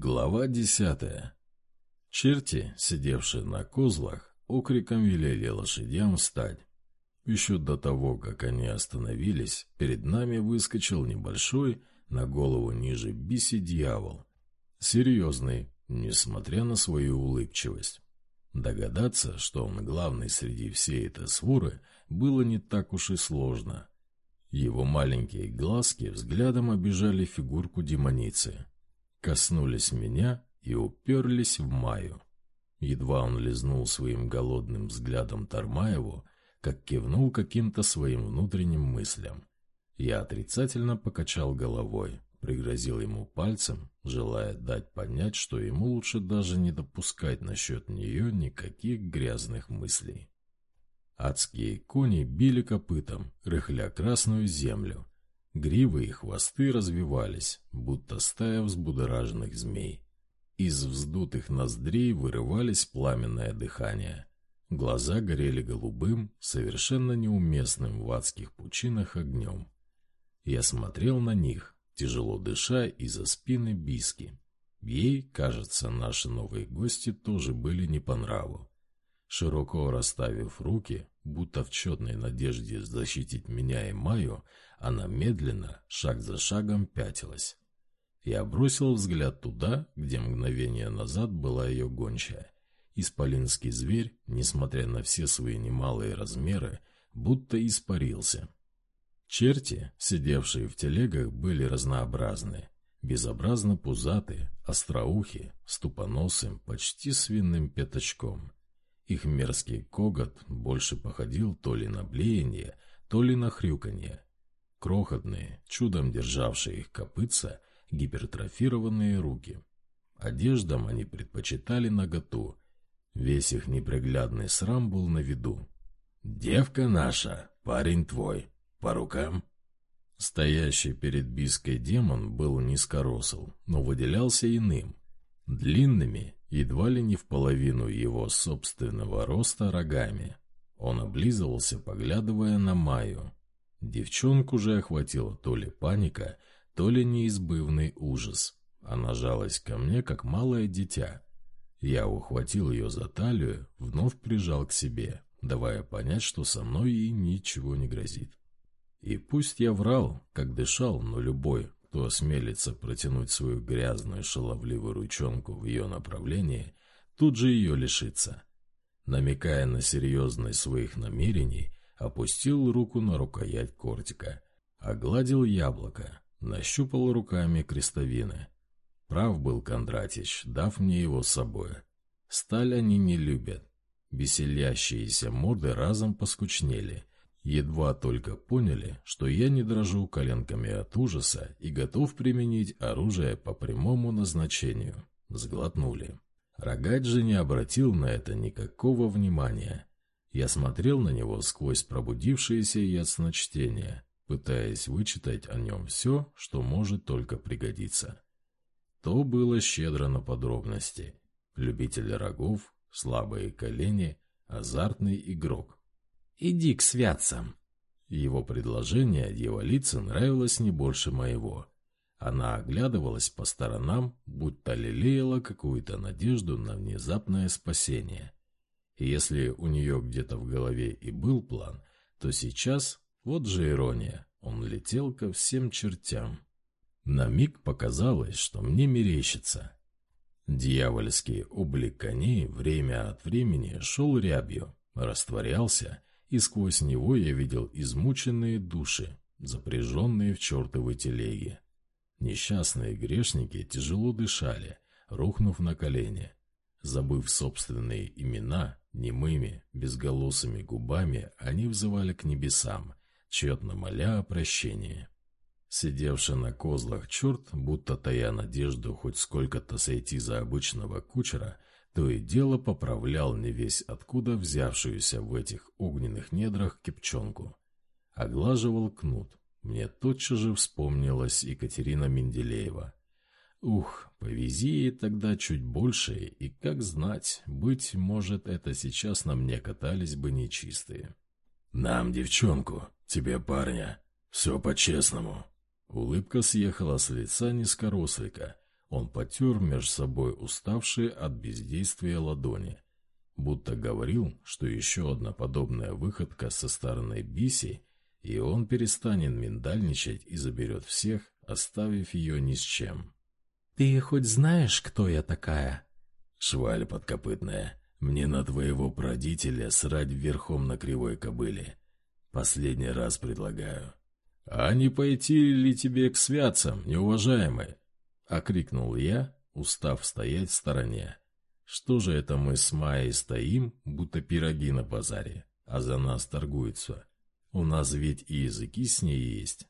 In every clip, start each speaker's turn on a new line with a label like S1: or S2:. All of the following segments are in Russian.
S1: Глава десятая. Черти, сидевшие на козлах, окриком велели лошадям встать. Еще до того, как они остановились, перед нами выскочил небольшой, на голову ниже биси дьявол. Серьезный, несмотря на свою улыбчивость. Догадаться, что он главный среди всей этой своры, было не так уж и сложно. Его маленькие глазки взглядом обижали фигурку демоницы. Коснулись меня и уперлись в Маю. Едва он лизнул своим голодным взглядом Тармаеву, как кивнул каким-то своим внутренним мыслям. Я отрицательно покачал головой, пригрозил ему пальцем, желая дать понять, что ему лучше даже не допускать насчет нее никаких грязных мыслей. Адские кони били копытом, рыхля красную землю. Гривы и хвосты развивались, будто стая взбудораженных змей. Из вздутых ноздрей вырывались пламенное дыхание. Глаза горели голубым, совершенно неуместным в адских пучинах огнем. Я смотрел на них, тяжело дыша из-за спины Биски. Ей, кажется, наши новые гости тоже были не по нраву. Широко расставив руки, будто в четной надежде защитить меня и Маю, она медленно, шаг за шагом пятилась. Я бросил взгляд туда, где мгновение назад была ее гончая, Исполинский зверь, несмотря на все свои немалые размеры, будто испарился. Черти, сидевшие в телегах, были разнообразны. Безобразно пузатые, остроухи, ступоносым, почти свиным пятачком. Их мерзкий когот больше походил то ли на блеяние, то ли на хрюканье. Крохотные, чудом державшие их копытца, гипертрофированные руки. Одеждам они предпочитали наготу, Весь их неприглядный срам был на виду. «Девка наша, парень твой, по рукам?» Стоящий перед биской демон был низкоросл, но выделялся иным. Длинными, едва ли не в половину его собственного роста рогами. Он облизывался, поглядывая на Майю. Девчонку же охватила то ли паника, то ли неизбывный ужас. Она жалась ко мне, как малое дитя. Я ухватил ее за талию, вновь прижал к себе, давая понять, что со мной ей ничего не грозит. И пусть я врал, как дышал, но любой, кто осмелится протянуть свою грязную шаловливую ручонку в ее направлении, тут же ее лишится. Намекая на серьезность своих намерений, опустил руку на рукоять кортика, огладил яблоко, нащупал руками крестовины — Прав был Кондратич, дав мне его с собой. Сталь они не любят. Веселящиеся морды разом поскучнели. Едва только поняли, что я не дрожу коленками от ужаса и готов применить оружие по прямому назначению. Сглотнули. Рогач же не обратил на это никакого внимания. Я смотрел на него сквозь пробудившееся ясночтение, пытаясь вычитать о нем все, что может только пригодиться. То было щедро на подробности. Любитель рогов, слабые колени, азартный игрок. «Иди к святцам!» Его предложение дьяволице нравилось не больше моего. Она оглядывалась по сторонам, будто лелеяла какую-то надежду на внезапное спасение. И если у нее где-то в голове и был план, то сейчас, вот же ирония, он летел ко всем чертям. На миг показалось, что мне мерещится. Дьявольский облик коней время от времени шел рябью, растворялся, и сквозь него я видел измученные души, запряженные в чертовой телеге. Несчастные грешники тяжело дышали, рухнув на колени. Забыв собственные имена, немыми, безголосыми губами они взывали к небесам, тщетно моля о прощении. Сидевший на козлах черт, будто тая надежду хоть сколько-то сойти за обычного кучера, то и дело поправлял не весь откуда взявшуюся в этих огненных недрах кипчонку. Оглаживал кнут. Мне тотчас же вспомнилась Екатерина Менделеева. Ух, повези ей тогда чуть больше, и как знать, быть может, это сейчас на мне катались бы нечистые. «Нам девчонку, тебе парня, все по-честному», Улыбка съехала с лица низкорослика. Он потер между собой уставшие от бездействия ладони, будто говорил, что еще одна подобная выходка со стороны Биси, и он перестанет миндальничать и заберет всех, оставив ее ни с чем.
S2: «Ты хоть знаешь, кто я такая?»
S1: «Шваль подкопытная, мне на твоего продителя срать верхом на кривой кобыле. Последний раз предлагаю». «А не пойти ли тебе к святцам, неуважаемый?» — окрикнул я, устав стоять в стороне. «Что же это мы с Майей стоим, будто пироги на базаре, а за нас торгуются? У нас ведь и языки с ней есть,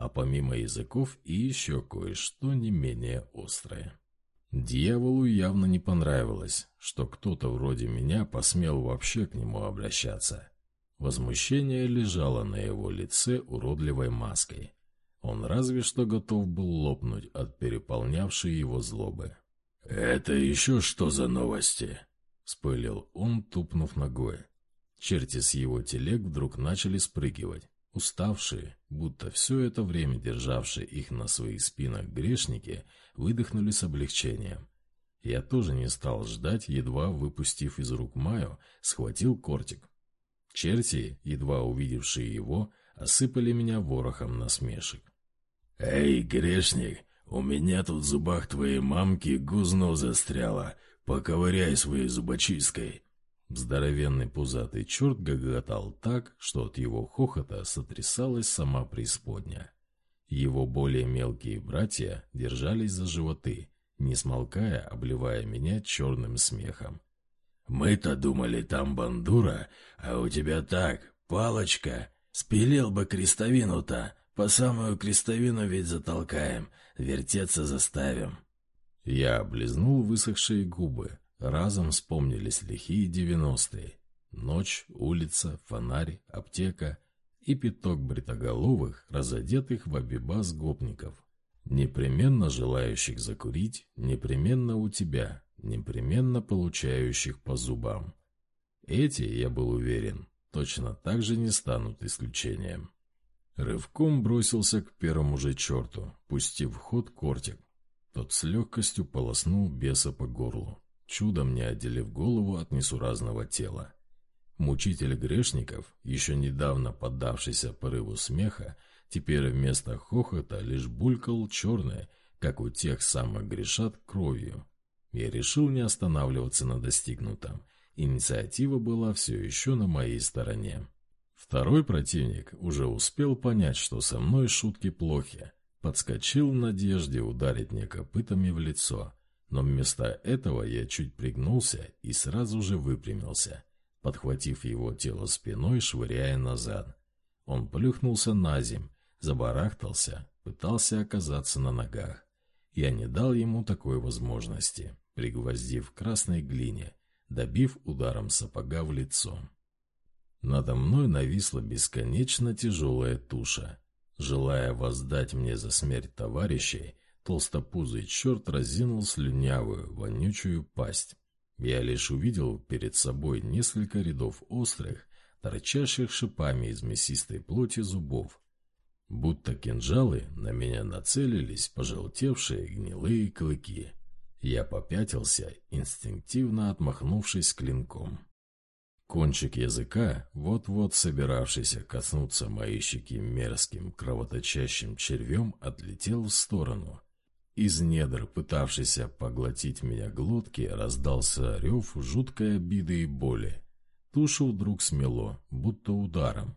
S1: а помимо языков и еще кое-что не менее острое». Дьяволу явно не понравилось, что кто-то вроде меня посмел вообще к нему обращаться. Возмущение лежало на его лице уродливой маской. Он разве что готов был лопнуть от переполнявшей его злобы. «Это еще что за новости?» — спылил он, тупнув ногой. Черти с его телег вдруг начали спрыгивать. Уставшие, будто все это время державшие их на своих спинах грешники, выдохнули с облегчением. Я тоже не стал ждать, едва выпустив из рук Маю, схватил кортик. Черти, едва увидевшие его, осыпали меня ворохом насмешек. «Эй, грешник, у меня тут в зубах твоей мамки гузно застряло. Поковыряй своей зубочисткой». Здоровенный пузатый черт гоготал так, что от его хохота сотрясалась сама преисподня. Его более мелкие братья держались за животы, не смолкая, обливая меня черным смехом. Мы-то думали, там бандура, а у тебя так, палочка. Спилил бы крестовину-то, по самую крестовину ведь затолкаем, вертеться заставим. Я облизнул высохшие губы. Разом вспомнились лихие девяностые. Ночь, улица, фонарь, аптека и пяток бритоголовых, разодетых в обибас гопников. Непременно желающих закурить, непременно у тебя, непременно получающих по зубам. Эти, я был уверен, точно так же не станут исключением. Рывком бросился к первому же черту, пустив в ход кортик. Тот с легкостью полоснул беса по горлу, чудом не отделив голову от несуразного тела. Мучитель грешников, еще недавно поддавшийся порыву смеха, теперь вместо хохота лишь булькал черное, как у тех самых грешат кровью. Я решил не останавливаться на достигнутом. Инициатива была все еще на моей стороне. Второй противник уже успел понять, что со мной шутки плохи. Подскочил в надежде ударить мне копытами в лицо. Но вместо этого я чуть пригнулся и сразу же выпрямился, подхватив его тело спиной, швыряя назад. Он плюхнулся на земь, забарахтался, пытался оказаться на ногах. Я не дал ему такой возможности пригвоздив к красной глине, добив ударом сапога в лицо. Надо мной нависла бесконечно тяжелая туша. Желая воздать мне за смерть товарищей, толстопузый черт разинул слюнявую, вонючую пасть. Я лишь увидел перед собой несколько рядов острых, торчащих шипами из мясистой плоти зубов. Будто кинжалы на меня нацелились пожелтевшие гнилые клыки. Я попятился, инстинктивно отмахнувшись клинком. Кончик языка, вот-вот собиравшийся коснуться моей щеки мерзким кровоточащим червем, отлетел в сторону. Из недр, пытавшийся поглотить меня глотки, раздался рев жуткой обиды и боли. Тушу вдруг смело, будто ударом.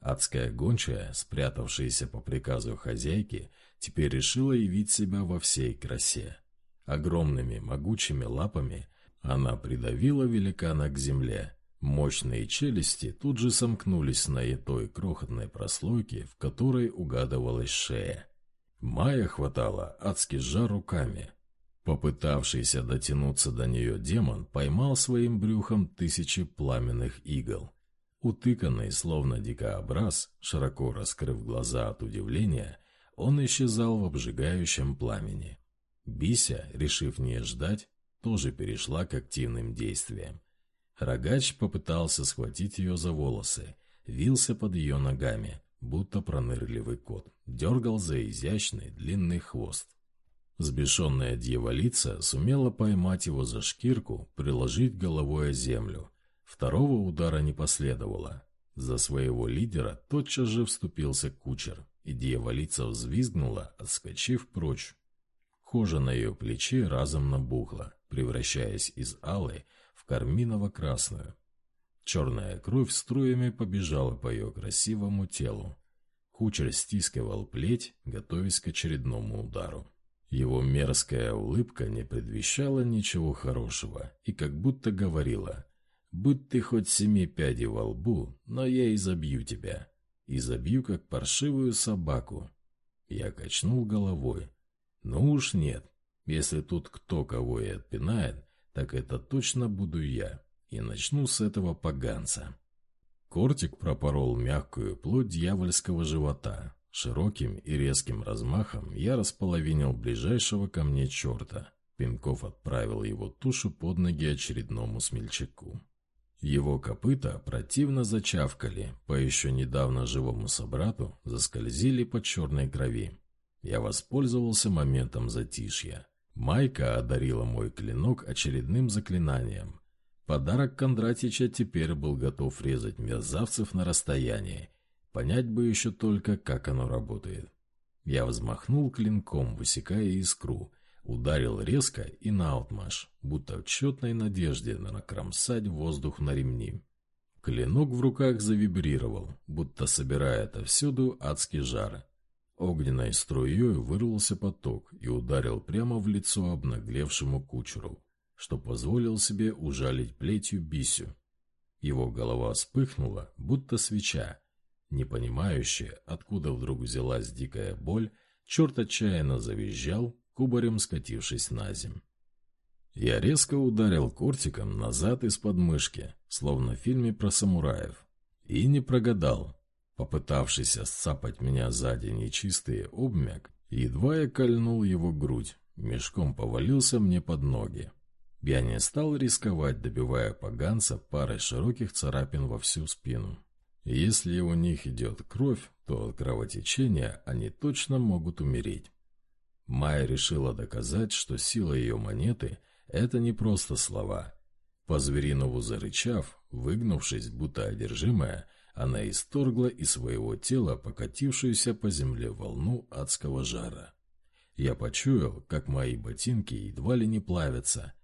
S1: Адская гончая, спрятавшаяся по приказу хозяйки, теперь решила явить себя во всей красе. Огромными могучими лапами она придавила великана к земле. Мощные челюсти тут же сомкнулись на той крохотной прослойке, в которой угадывалась шея. Майя хватала адски жар руками. Попытавшийся дотянуться до нее демон поймал своим брюхом тысячи пламенных игл. Утыканный, словно дикообраз, широко раскрыв глаза от удивления, он исчезал в обжигающем пламени. Бися, решив не ждать, тоже перешла к активным действиям. Рогач попытался схватить ее за волосы, вился под ее ногами, будто пронырливый кот, дергал за изящный длинный хвост. Сбешенная дьяволица сумела поймать его за шкирку, приложить головой о землю. Второго удара не последовало. За своего лидера тотчас же вступился кучер, и дьяволица взвизгнула, отскочив прочь. Кожа на ее плече разом набухла, превращаясь из алой в карминово-красную. Черная кровь струями побежала по ее красивому телу. Кучер стискивал плеть, готовясь к очередному удару. Его мерзкая улыбка не предвещала ничего хорошего и как будто говорила «Будь ты хоть семи пядей во лбу, но я изобью тебя. Изобью, как паршивую собаку». Я качнул головой. «Ну уж нет. Если тут кто кого и отпинает, так это точно буду я, и начну с этого поганца». Кортик пропорол мягкую плоть дьявольского живота, Широким и резким размахом я располовинил ближайшего ко мне черта. Пинков отправил его тушу под ноги очередному смельчаку. Его копыта противно зачавкали, по еще недавно живому собрату заскользили по черной крови. Я воспользовался моментом затишья. Майка одарила мой клинок очередным заклинанием. Подарок Кондратича теперь был готов резать мерзавцев на расстоянии, Понять бы еще только, как оно работает. Я взмахнул клинком, высекая искру, ударил резко и наотмашь, будто в тщетной надежде накромсать воздух на ремни. Клинок в руках завибрировал, будто собирая отовсюду адский жар. Огненной струей вырвался поток и ударил прямо в лицо обнаглевшему кучеру, что позволил себе ужалить плетью бисю. Его голова вспыхнула, будто свеча, не понимающая, откуда вдруг взялась дикая боль, черт отчаянно завизжал, кубарем скатившись на земь. Я резко ударил кортиком назад из подмышки, словно в фильме про самураев. И не прогадал. Попытавшись сцапать меня сзади нечистый обмяк, едва я кольнул его грудь, мешком повалился мне под ноги. Я не стал рисковать, добивая поганца парой широких царапин во всю спину. Если у них идет кровь, то от кровотечения они точно могут умереть. Майя решила доказать, что сила ее монеты – это не просто слова. По-зверинову зарычав, выгнувшись, будто одержимая, она исторгла из своего тела покатившуюся по земле волну адского жара. Я почуял, как мои ботинки едва ли не плавятся.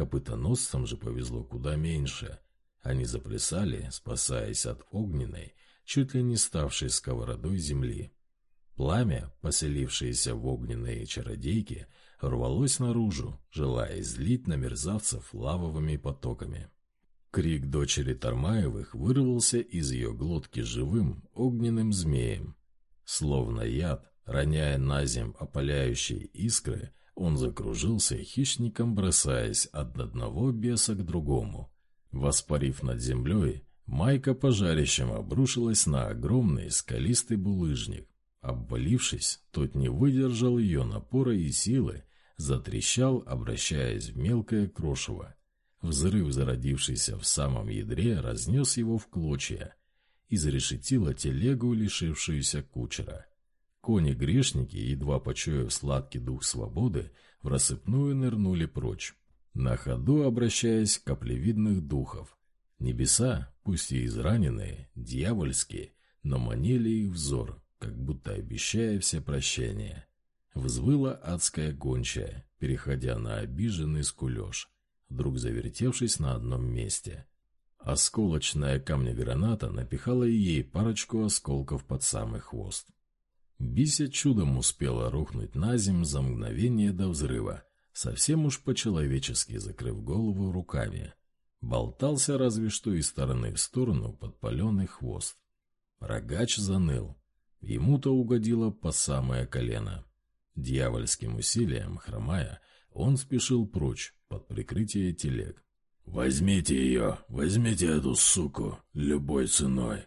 S1: Копытоносцам же повезло куда меньше – они заплясали, спасаясь от огненной, чуть ли не ставшей сковородой земли. Пламя, поселившееся в огненные чародейки, рвалось наружу, желая излить на мерзавцев лавовыми потоками. Крик дочери Тармаевых вырвался из ее глотки живым, огненным змеем. Словно яд, роняя на земь опаляющие искры, он закружился хищником, бросаясь от одного беса к другому. Воспарив над землей, майка пожарищем обрушилась на огромный скалистый булыжник. Обвалившись, тот не выдержал ее напора и силы, затрещал, обращаясь в мелкое крошево. Взрыв, зародившийся в самом ядре, разнес его в клочья. Изрешетило телегу, лишившуюся кучера. Кони-грешники, едва почуяв сладкий дух свободы, в рассыпную нырнули прочь на ходу обращаясь к каплевидных духов. Небеса, пусть и израненные, дьявольские, но манили их взор, как будто обещая все прощения. Взвыла адская гончая, переходя на обиженный скулеж, вдруг завертевшись на одном месте. Осколочная камня-граната напихала ей парочку осколков под самый хвост. Бися чудом успела рухнуть на земь за мгновение до взрыва, совсем уж по-человечески закрыв голову руками. Болтался разве что из стороны в сторону подпаленный хвост. Рогач заныл. Ему-то угодило по самое колено. Дьявольским усилием, хромая, он спешил прочь под прикрытие телег. «Возьмите ее! Возьмите эту суку! Любой ценой!»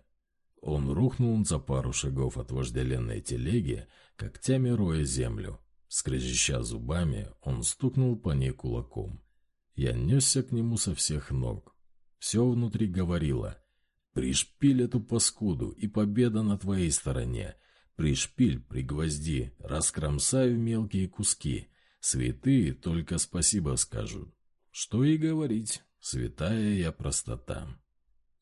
S1: Он рухнул за пару шагов от вожделенной телеги, когтями роя землю, Скрежеща зубами, он стукнул по ней кулаком. Я несся к нему со всех ног. Все внутри говорило «Пришпиль эту паскуду, и победа на твоей стороне. Пришпиль, пригвозди, раскромсай в мелкие куски. Святые только спасибо скажут. Что и говорить, святая я простота.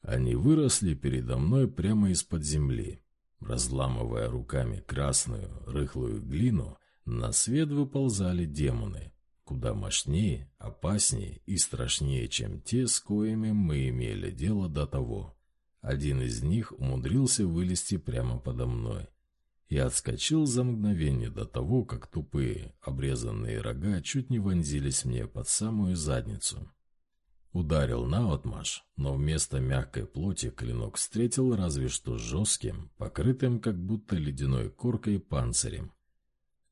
S1: Они выросли передо мной прямо из-под земли. Разламывая руками красную, рыхлую глину, на свет выползали демоны, куда мощнее, опаснее и страшнее, чем те, с коими мы имели дело до того. Один из них умудрился вылезти прямо подо мной. Я отскочил за мгновение до того, как тупые, обрезанные рога чуть не вонзились мне под самую задницу. Ударил наотмашь, но вместо мягкой плоти клинок встретил разве что жестким, покрытым как будто ледяной коркой панцирем.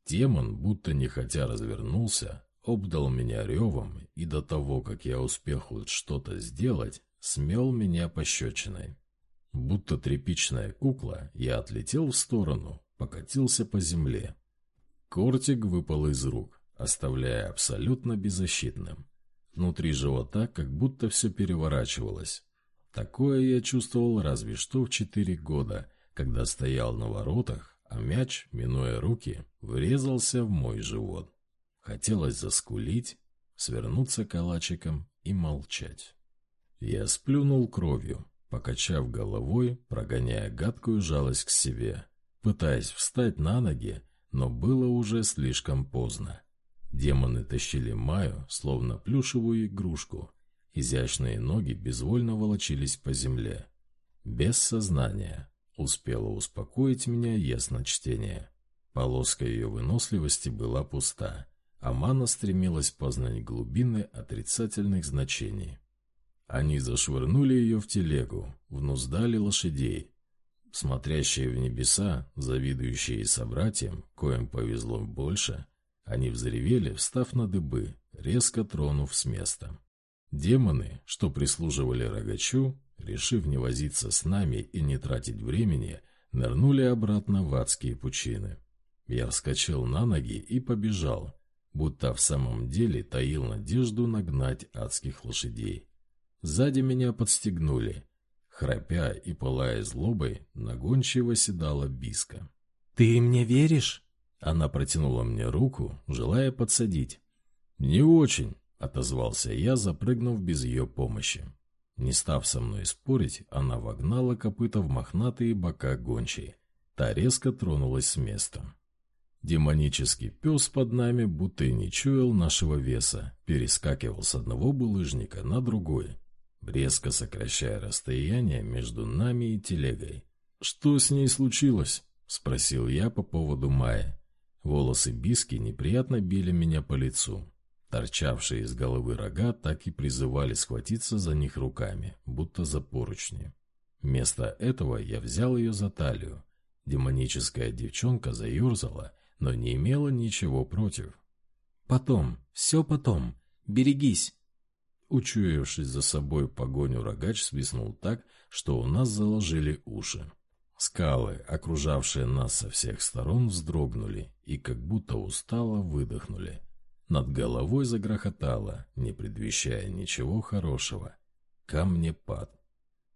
S1: Демон, будто не хотя развернулся, обдал меня ревом, и до того, как я успел хоть что-то сделать, смел меня пощечиной. Будто тряпичная кукла, я отлетел в сторону, покатился по земле. Кортик выпал из рук, оставляя абсолютно беззащитным. Внутри живота как будто все переворачивалось. Такое я чувствовал разве что в четыре года, когда стоял на воротах, а мяч, минуя руки, врезался в мой живот. Хотелось заскулить, свернуться калачиком и молчать. Я сплюнул кровью, покачав головой, прогоняя гадкую жалость к себе, пытаясь встать на ноги, но было уже слишком поздно. Демоны тащили Маю, словно плюшевую игрушку. Изящные ноги безвольно волочились по земле. Без сознания. Успело успокоить меня ясночтение. Полоска ее выносливости была пуста, а мана стремилась познать глубины отрицательных значений. Они зашвырнули ее в телегу, внуздали лошадей. Смотрящие в небеса, завидующие собратьям, коим повезло больше, они взревели, встав на дыбы, резко тронув с места. Демоны, что прислуживали рогачу, решив не возиться с нами и не тратить времени, нырнули обратно в адские пучины. Я вскочил на ноги и побежал, будто в самом деле таил надежду нагнать адских лошадей. Сзади меня подстегнули. Храпя и пылая злобой, на гончего седала биска.
S2: «Ты мне веришь?»
S1: Она протянула мне руку, желая подсадить. «Не очень», — отозвался я, запрыгнув без ее помощи. Не став со мной спорить, она вогнала копыта в мохнатые бока гончей. Та резко тронулась с места. Демонический пес под нами будто и не чуял нашего веса, перескакивал с одного булыжника на другой, резко сокращая расстояние между нами и телегой. «Что с ней случилось?» — спросил я по поводу Майи. Волосы Биски неприятно били меня по лицу. Торчавшие из головы рога так и призывали схватиться за них руками, будто за поручни. Вместо этого я взял ее за талию. Демоническая девчонка заерзала, но не имела ничего против.
S2: «Потом, все потом, берегись!»
S1: Учуявшись за собой погоню, рогач свистнул так, что у нас заложили уши. Скалы, окружавшие нас со всех сторон, вздрогнули и как будто устало выдохнули. Над головой загрохотало, не предвещая ничего хорошего. Камнепад.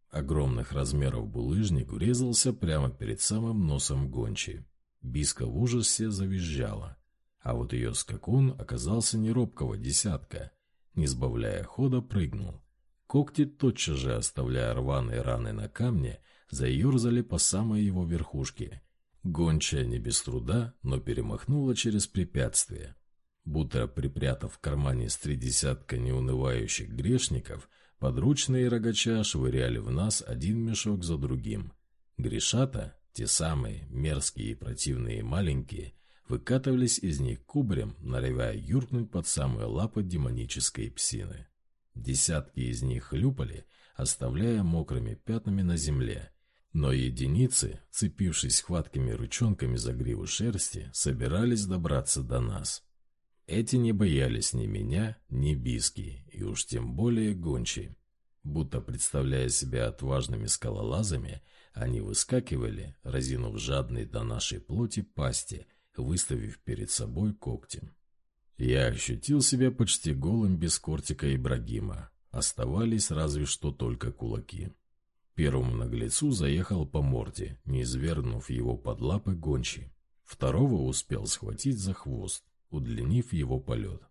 S1: Огромных размеров булыжник врезался прямо перед самым носом гончей. Биска в ужасе завизжала. А вот ее скакун оказался не робкого десятка. Не сбавляя хода, прыгнул. Когти, тотчас же оставляя рваные раны на камне, заерзали по самой его верхушке. Гончая не без труда, но перемахнула через препятствие. Будто припрятав в кармане с три десятка неунывающих грешников, подручные рогача швыряли в нас один мешок за другим. Грешата, те самые, мерзкие и противные маленькие, выкатывались из них кубарем, норовя юркнуть под самые лапы демонической псины. Десятки из них хлюпали, оставляя мокрыми пятнами на земле, но единицы, цепившись хваткими ручонками за гриву шерсти, собирались добраться до нас. Эти не боялись ни меня, ни Биски, и уж тем более гончей. Будто представляя себя отважными скалолазами, они выскакивали, разинув жадные до нашей плоти пасти, выставив перед собой когти. Я ощутил себя почти голым без кортика Ибрагима. Оставались разве что только кулаки. Первому наглецу заехал по морде, не извернув его под лапы гончи. Второго успел схватить за хвост. удлинив его полет.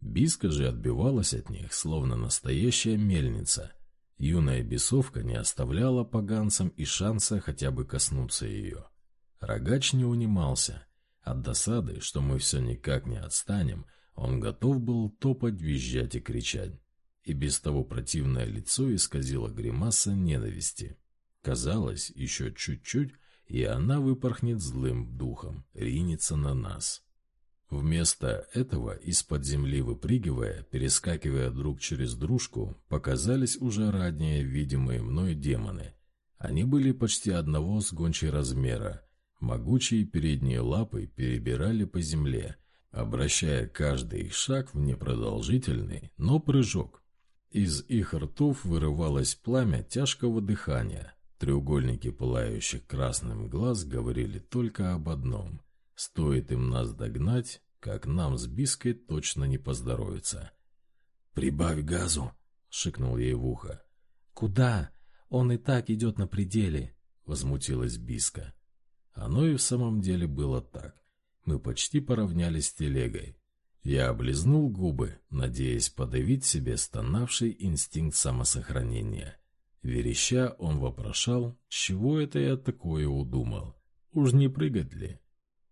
S1: Биска же отбивалась от них, словно настоящая мельница. Юная бесовка не оставляла поганцам и шанса хотя бы коснуться ее. Рогач не унимался. От досады, что мы все никак не отстанем, он готов был топать, визжать и кричать. И без того противное лицо исказило гримаса ненависти. Казалось, еще чуть-чуть, и она выпорхнет злым духом, ринется на нас. Вместо этого, из-под земли выпрыгивая, перескакивая друг через дружку, показались уже ранее видимые мной демоны. Они были почти одного с гончей размера. Могучие передние лапы перебирали по земле, обращая каждый их шаг в непродолжительный, но прыжок. Из их ртов вырывалось пламя тяжкого дыхания. Треугольники пылающих красным глаз говорили только об одном. Стоит им нас догнать, как нам с Биской точно не поздоровится. «Прибавь газу!» — шикнул ей в ухо.
S2: «Куда? Он и так идет на пределе!»
S1: — возмутилась Биска. Оно и в самом деле было так. Мы почти поравнялись с телегой. Я облизнул губы, надеясь подавить себе стонавший инстинкт самосохранения. Вереща, он вопрошал, чего это я такое удумал. Уж не прыгать ли?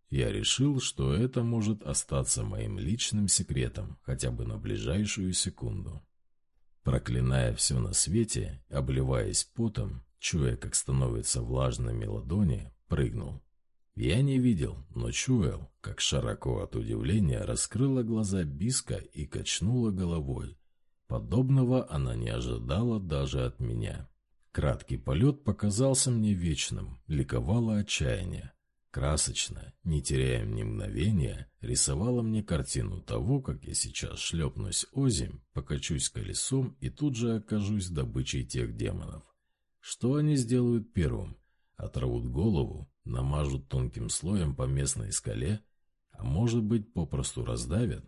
S1: Я решил, что это может остаться моим личным секретом хотя бы на ближайшую секунду. Проклиная все на свете, обливаясь потом, чуя, как становятся влажными ладони, прыгнул. Я не видел, но чуял, как широко от удивления раскрыла глаза Биска и качнула головой. Подобного она не ожидала даже от меня. Краткий полет показался мне вечным, ликовало отчаяние. Красочно, не теряя ни мгновения, рисовала мне картину того, как я сейчас шлепнусь озимь, покачусь колесом и тут же окажусь добычей тех демонов. Что они сделают первым? Отрывут голову, намажут тонким слоем по местной скале, а может быть попросту раздавят?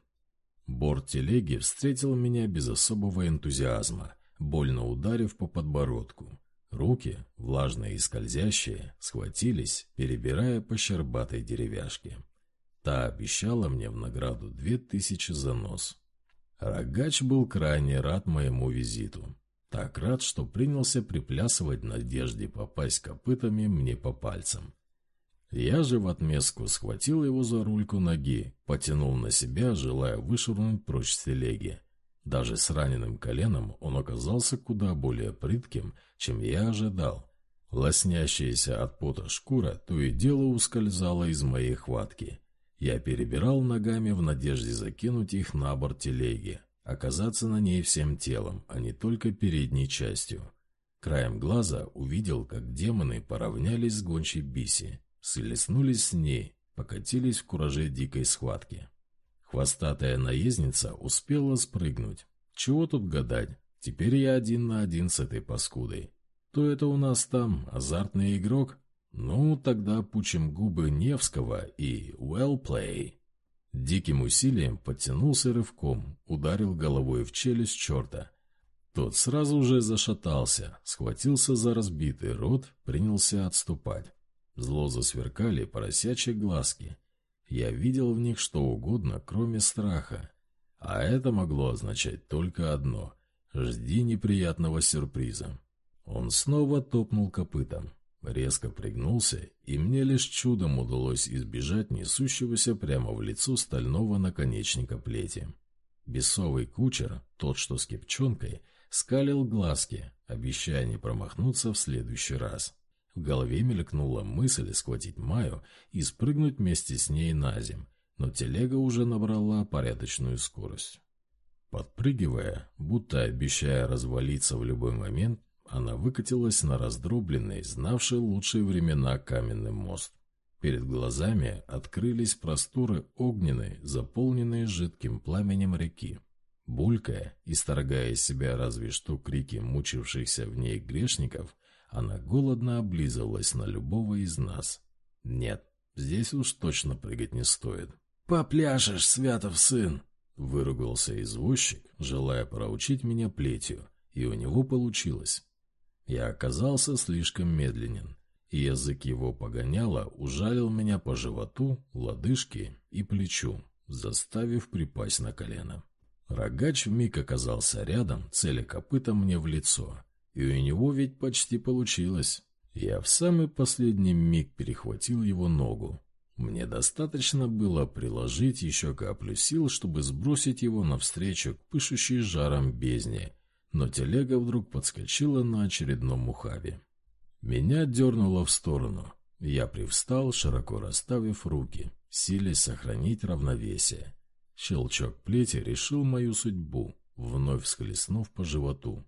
S1: Борт телеги встретил меня без особого энтузиазма, больно ударив по подбородку. Руки, влажные и скользящие, схватились, перебирая по щербатой деревяшке. Та обещала мне в награду две тысячи за нос. Рогач был крайне рад моему визиту. Так рад, что принялся приплясывать в надежде попасть копытами мне по пальцам. Я же в отместку схватил его за рульку ноги, потянул на себя, желая вышвырнуть прочь с телеги. Даже с раненым коленом он оказался куда более прытким, чем я ожидал. Лоснящаяся от пота шкура то и дело ускользала из моей хватки. Я перебирал ногами в надежде закинуть их на борт телеги, оказаться на ней всем телом, а не только передней частью. Краем глаза увидел, как демоны поравнялись с гончей Биси. Слеснулись с ней, покатились в кураже дикой схватки. Хвостатая наездница успела спрыгнуть. Чего тут гадать? Теперь я один на один с этой паскудой. То это у нас там азартный игрок? Ну, тогда пучим губы Невского и well play. Диким усилием подтянулся рывком, ударил головой в челюсть черта. Тот сразу же зашатался, схватился за разбитый рот, принялся отступать. Зло засверкали поросячьи глазки. Я видел в них что угодно, кроме страха. А это могло означать только одно — жди неприятного сюрприза. Он снова топнул копытом, резко пригнулся, и мне лишь чудом удалось избежать несущегося прямо в лицо стального наконечника плети. Бесовый кучер, тот, что с кипчонкой, скалил глазки, обещая не промахнуться в следующий раз. В голове мелькнула мысль схватить Маю и спрыгнуть вместе с ней на земь, но телега уже набрала порядочную скорость. Подпрыгивая, будто обещая развалиться в любой момент, она выкатилась на раздробленный, знавший лучшие времена каменный мост. Перед глазами открылись просторы огненной, заполненные жидким пламенем реки. Булькая, исторгая из себя разве что крики мучившихся в ней грешников, она голодно облизывалась на любого из нас. Нет, здесь уж точно прыгать не стоит. «Попляшешь, Святов сын!» — выругался извозчик, желая проучить меня плетью, и у него получилось. Я оказался слишком медленен, и язык его погоняло ужалил меня по животу, лодыжке и плечу. заставив припасть на колено. Рогач вмиг оказался рядом, целя копытом мне в лицо. И у него ведь почти получилось. Я в самый последний миг перехватил его ногу. Мне достаточно было приложить еще каплю сил, чтобы сбросить его навстречу к пышущей жаром бездне, но телега вдруг подскочила на очередном ухабе. Меня дернуло в сторону. Я привстал, широко расставив руки, силясь сохранить равновесие. Щелчок плети решил мою судьбу, вновь схлестнув по животу.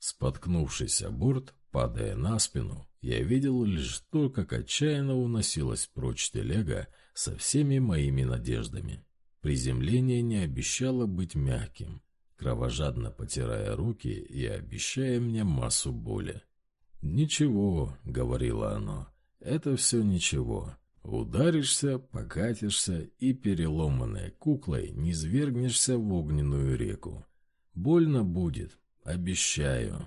S1: Споткнувшись о борт, падая на спину, я видел лишь то, как отчаянно уносилась прочь телега со всеми моими надеждами. Приземление не обещало быть мягким, кровожадно потирая руки и обещая мне массу боли. «Ничего», — говорило оно, — «это все ничего. Ударишься, покатишься и переломанной куклой не свергнешься в огненную реку. Больно будет, обещаю».